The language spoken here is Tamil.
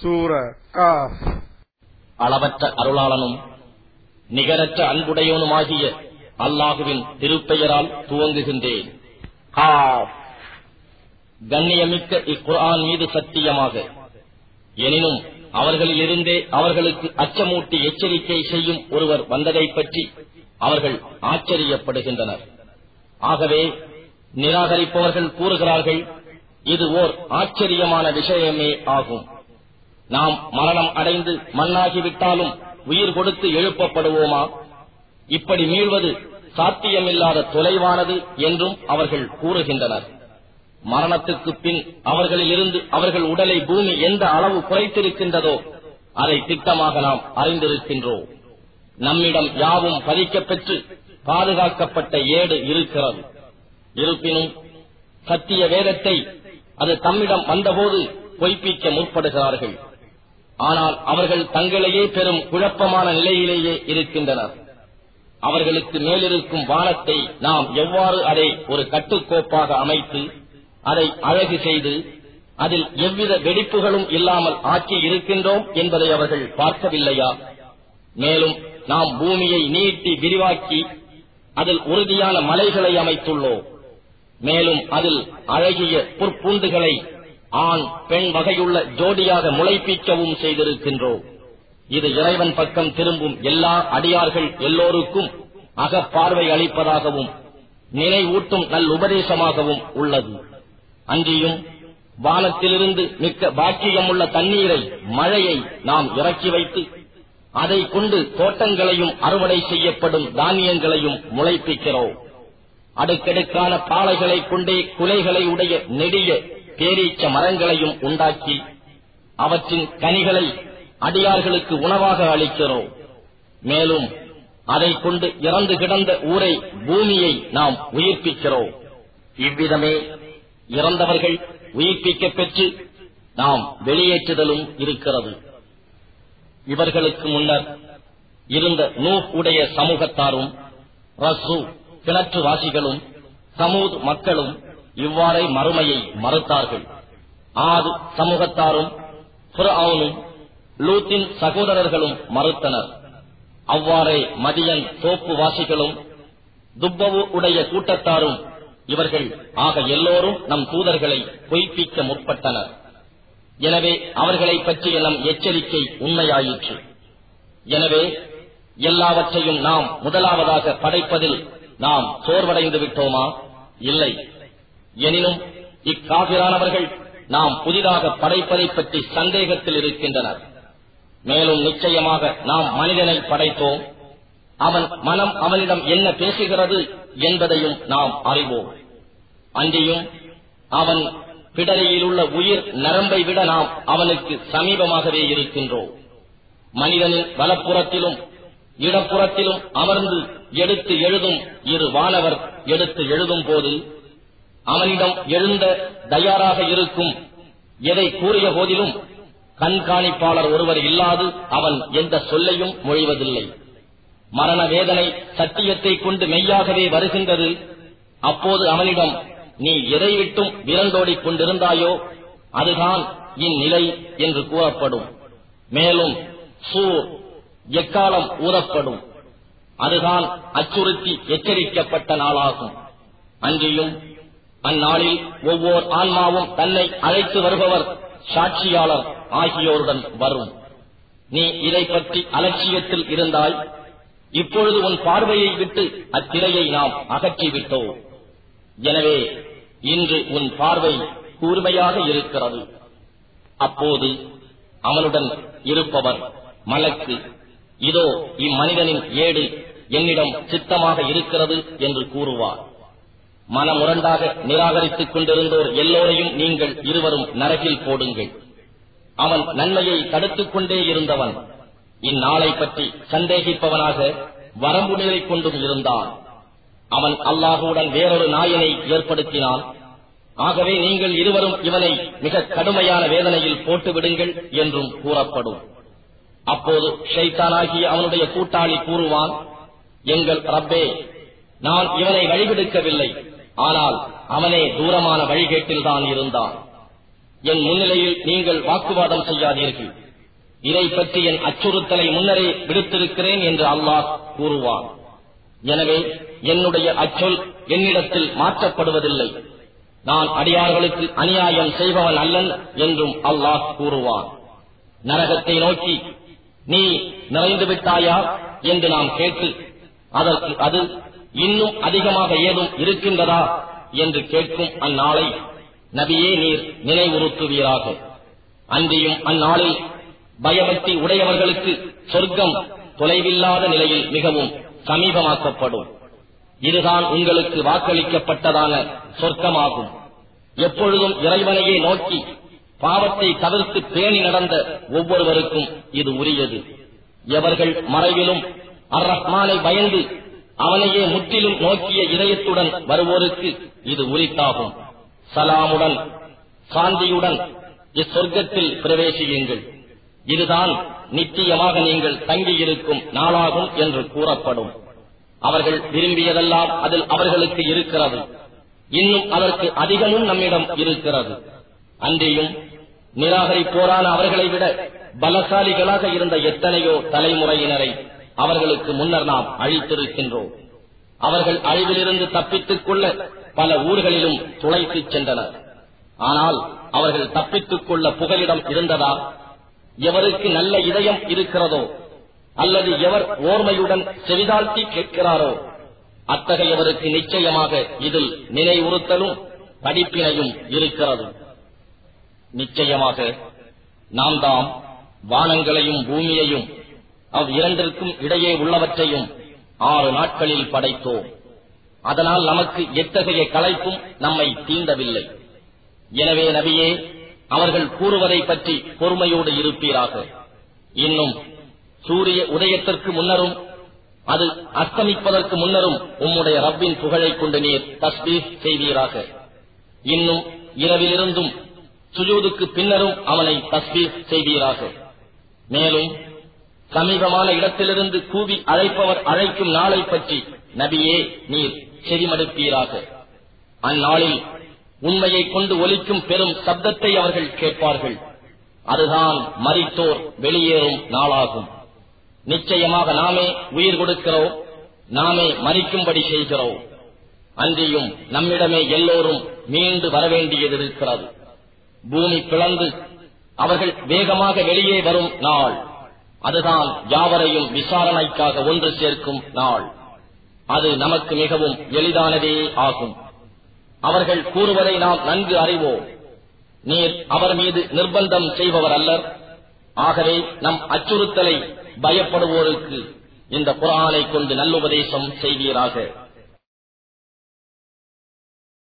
சூர காஃப். அளவற்ற அருளாளனும் நிகரற்ற அன்புடையவனுமாகிய அல்லாஹுவின் திருப்பெயரால் துவங்குகின்றேன். கண்ணியமிக்க இக்குரான் மீது சத்தியமாக எனினும் அவர்களிலிருந்தே அவர்களுக்கு அச்சமூட்டி எச்சரிக்கை செய்யும் ஒருவர் வந்ததைப் பற்றி அவர்கள் ஆச்சரியப்படுகின்றனர். ஆகவே நிராகரிப்பவர்கள் கூறுகிறார்கள் இது ஓர் ஆச்சரியமான விஷயமே ஆகும். நாம் மரணம் அடைந்து மண்ணாகிவிட்டாலும் உயிர் கொடுத்து எழுப்பப்படுவோமா? இப்படி மீள்வது சாத்தியமில்லாத தொலைவானது என்றும் அவர்கள் கூறுகின்றனர். மரணத்துக்கு பின் அவர்களிலிருந்து அவர்கள் உடலை பூமி எந்த அளவு குறைத்திருக்கின்றதோ அதை திட்டமாக நாம் அறிந்திருக்கின்றோம். நம்மிடம் யாவும் பதிக்கப்பெற்று பாதுகாக்கப்பட்ட ஏடு இருக்கிறது. இருப்பினும் சத்திய வேதத்தை அது தம்மிடம் வந்தபோது பொய்ப்பிக்க முற்படுகிறார்கள். ஆனால் அவர்கள் தங்களையே பெரும் குழப்பமான நிலையிலேயே இருக்கின்றனர். அவர்களுக்கு மேலிருக்கும் வானத்தை நாம் எவ்வாறு அதை ஒரு கட்டுக்கோப்பாக அமைத்து அதை அழகு செய்து அதில் எவ்வித வெடிப்புகளும் இல்லாமல் ஆக்கி இருக்கின்றோம் என்பதை அவர்கள் பார்க்கவில்லையா? மேலும் நாம் பூமியை நீட்டி விரிவாக்கி அதில் உறுதியான மலைகளை அமைத்துள்ளோம். மேலும் அதில் அழகிய புற்பூண்டுகளை ஆண் பெண் வகையுள்ள ஜோடியாக முளைப்பீக்கவும் செய்திருக்கின்றோம் இது இறைவன் பக்கம் திரும்பும் எல்லா அடியார்கள் எல்லோருக்கும் அகப்பார்வை அளிப்பதாகவும் நினைவூட்டும் நல் உபதேசமாகவும் உள்ளது. அன்றியும் வானத்திலிருந்து மிக்க பாக்கியமுள்ள தண்ணீரை மழையை நாம் இறக்கி வைத்து அதை கொண்டு தோட்டங்களையும் அறுவடை செய்யப்படும் தானியங்களையும் முளைப்பிக்கிறோம். அடுக்கடுக்கான பாலைகளைக் கொண்டே குலைகளை உடைய நெடிய பேரீச்ச மரங்களையும் உண்டாக்கி அவற்றின் கனிகளை அடியார்களுக்கு உணவாக அளிக்கிறோம். மேலும் அதை கொண்டு இறந்து கிடந்த ஊரை பூமியை நாம் உயிர்ப்பிக்கிறோம். இவ்விதமே இறந்தவர்கள் உயிர்ப்பிக்கப் பெற்று நாம் வெளியேற்றுதலும் இருக்கிறது. இவர்களுக்கு முன்னர் இருந்த நூஹ் உடைய சமூகத்தாரும் ரசு கிணற்றுவாசிகளும் சமூத் மக்களும் இவ்வாறே மறுமையை மறுத்தார்கள். ஆது சமூகத்தாரும் புறவுனும் லூத்தின் சகோதரர்களும் மறுத்தனர். அவ்வாறே மதியன் தோப்பு வாசிகளும் துப்பவு உடைய கூட்டத்தாரும் இவர்கள் ஆக எல்லோரும் நம் தூதர்களை பொய்ப்பிக்க முற்பட்டனர். எனவே அவர்களை பற்றிய நம் எச்சரிக்கை உண்மையாயிற்று. எனவே எல்லாவற்றையும் நாம் முதலாவதாக படைப்பதில் நாம் சோர்வடைந்து விட்டோமா இல்லை. எனினும் இக்காபிரானவர்கள் நாம் புதிதாக படைப்பதைப் பற்றி சந்தேகத்தில் இருக்கின்றனர். மேலும் நிச்சயமாக நாம் மனிதனை படைத்தோம். அவன் மனம் அவனிடம் என்ன பேசுகிறது என்பதையும் நாம் அறிவோம். அன்றியும் அவன் பிடலியில் உள்ள உயிர் நரம்பை விட நாம் அவனுக்கு சமீபமாகவே இருக்கின்றோம். மனிதனின் வலப்புறத்திலும் இடப்புறத்திலும் அமர்ந்து எடுத்து எழுதும் இரு வானவர் எடுத்து எழுதும் போது அவனிடம் எழுந்த தயாராக இருக்கும். எதை கூறிய போதிலும் கண்காணிப்பாளர் ஒருவர் இல்லாது அவன் எந்த சொல்லையும் மொழிவதில்லை. மரண வேதனை சத்தியத்தை கொண்டு மெய்யாகவே வருகின்றது. அப்போது அவனிடம் நீ எதை விட்டும் விரண்டோடிக் கொண்டிருந்தாயோ அதுதான் இந்நிலை என்று கூறப்படும். மேலும் சூர் எக்காலம் ஊறப்படும். அதுதான் அச்சுறுத்தி எச்சரிக்கப்பட்ட நாளாகும். அன்றியும் அந்நாளில் ஒவ்வொரு ஆன்மாவும் தன்னை அழைத்து வருபவர் சாட்சியாளர் ஆகியோருடன் வரும். நீ இதை பற்றி அலட்சியத்தில் இருந்தாய். இப்பொழுது உன் பார்வையை விட்டு அத்திரையை நாம் அகற்றிவிட்டோம். எனவே இன்று உன் பார்வை கூர்மையாக இருக்கிறது. அப்போது அவனுடன் இருப்பவர் மலக்கு. இதோ இம்மனிதனின் ஏடு என்னிடம் சித்தமாக இருக்கிறது என்று கூறுவார். மனமுரண்டாக நிராகரித்துக் கொண்டிருந்தோர் எல்லோரையும் நீங்கள் இருவரும் நரகில் போடுங்கள். அவன் நன்மையை தடுத்துக் கொண்டே இருந்தவன். இந்நாளை பற்றி சந்தேகிப்பவனாக வரம்பு நிலை கொண்டும் இருந்தான். அவன் அல்லாஹுடன் வேறொரு நாயனை ஏற்படுத்தினான். ஆகவே நீங்கள் இருவரும் இவனை மிக கடுமையான வேதனையில் போட்டுவிடுங்கள் என்றும் கூறப்படும். அப்போது ஷைத்தானாகிய அவனுடைய கூட்டாளி கூறுவான் எங்கள் ரப்பே நான் இவனை வழிவிடுக்கவில்லை. ஆனால் அவனே தூரமான வழிகேட்டில்தான் இருந்தான். என் முன்னிலையில் நீங்கள் வாக்குவாதம் செய்யாதீர்கள். இதை பற்றி என் அச்சுறுத்தலை முன்னரே விடுத்திருக்கிறேன் என்று அல்லாஹ் கூறுவான். எனவே என்னுடைய அச்சொல் என்னிடத்தில் மாற்றப்படுவதில்லை. நான் அடியார்களுக்கு அநியாயம் செய்பவன் அல்லன் என்றும் அல்லாஹ் கூறுவான். நரகத்தை நோக்கி நீ நிறைந்து விட்டாயா என்று நாம் கேட்டு அதற்கு அது இன்னும் அதிகமாக ஏதும் இருக்கின்றதா என்று கேட்கும் அந்நாளை நபியே நீர் நினைவுறுத்துவீராக. அன்றியும் அந்நாளில் பயபக்தி உடையவர்களுக்கு சொர்க்கம் தொலைவில்லாத நிலையில் மிகவும் சமீபமாக்கப்படும். இதுதான் உங்களுக்கு வாக்களிக்கப்பட்டதான சொர்க்கமாகும். எப்பொழுதும் இறைவனையே நோக்கி பாவத்தை தவிர்த்து பேணி நடந்த ஒவ்வொருவருக்கும் இது உரியது. எவர்கள் மறைவிலும் அர் ரஹ்மானை பயந்து அவனையே முற்றிலும் நோக்கிய இதயத்துடன் வருவோருக்கு இது உரித்தாகும். சலாமுடன் சாந்தியுடன் இச்சொர்க்கத்தில் பிரவேசியுங்கள். இதுதான் நிச்சயமாக நீங்கள் தங்கியிருக்கும் நாளாகும் என்று கூறப்படும். அவர்கள் விரும்பியதெல்லாம் அதில் அவர்களுக்கு இருக்கிறது. இன்னும் அதற்கு அதிகமும் நம்மிடம் இருக்கிறது. அன்றியும் நிராகரிப்போரான அவர்களை விட பலசாலிகளாக இருந்த எத்தனையோ தலைமுறையினரை அவர்களுக்கு முன்னர் நாம் அழித்திருக்கின்றோம். அவர்கள் அழிவிலிருந்து தப்பித்துக் கொள்ள பல ஊர்களிலும் துளைத்துச் சென்றனர். ஆனால் அவர்கள் தப்பித்துக் கொள்ள புகலிடம் இருந்ததா? எவருக்கு நல்ல இதயம் இருக்கிறதோ அல்லது எவர் ஓர்மையுடன் செவிதாழ்த்தி கேட்கிறாரோ? அத்தகையவருக்கு நிச்சயமாக இதில் நினைவுறுத்தலும் படிப்பினையும் இருக்கிறது. நிச்சயமாக நாம் தாம் வானங்களையும் பூமியையும் அவ் இரண்டிற்கும் இடையே உள்ளவற்றையும் ஆறு நாட்களில் படைத்தோம். அதனால் நமக்கு எத்தகைய கலைப்பும் நம்மை தீண்டவில்லை. எனவே நபியே அவர்கள் கூறுவதை பற்றி பொறுமையோடு இருப்பீராக. இன்னும் சூரிய உதயத்திற்கு முன்னரும் அது அஸ்தமிப்பதற்கு முன்னரும் உம்முடைய ரப்பின் புகழை கொண்டு நீர் தஸ்பீஸ் செய்வீராக. இன்னும் இரவிலிருந்தும் சுஜூதுக்கு பின்னரும் அவனை தஸ்பீஸ் செய்வீராக. மேலும் சமீபமான இடத்திலிருந்து கூவி அழைப்பவர் அழைக்கும் நாளை பற்றி நபியே நீர் செவிமடுப்பீராக. அந்நாளில் உண்மையை கொண்டு ஒலிக்கும் பெரும் சப்தத்தை அவர்கள் கேட்பார்கள். அதுதான் மரித்தோர் வெளியேறும் நாளாகும். நிச்சயமாக நாமே உயிர் கொடுக்கிறோம் நாமே மறிக்கும்படி செய்கிறோம். அன்றியும் நம்மிடமே எல்லோரும் மீண்டு வரவேண்டியது இருக்கிறது. பூமி பிளந்து அவர்கள் வேகமாக வெளியே வரும் நாள். அதுதான் யாவரையும் விசாரணைக்காக ஒன்று சேர்க்கும் நாள். அது நமக்கு மிகவும் எளிதானதே ஆகும். அவர்கள் கூறுவதை நாம் நன்கு அறிவோம். நீர் அவர் மீது நிர்பந்தம் செய்பவர் அல்லர். ஆகவே நம் அச்சுறுத்தலை பயப்படுவோருக்கு இந்த குரானை கொண்டு நல்லுபதேசம் செய்வீராக.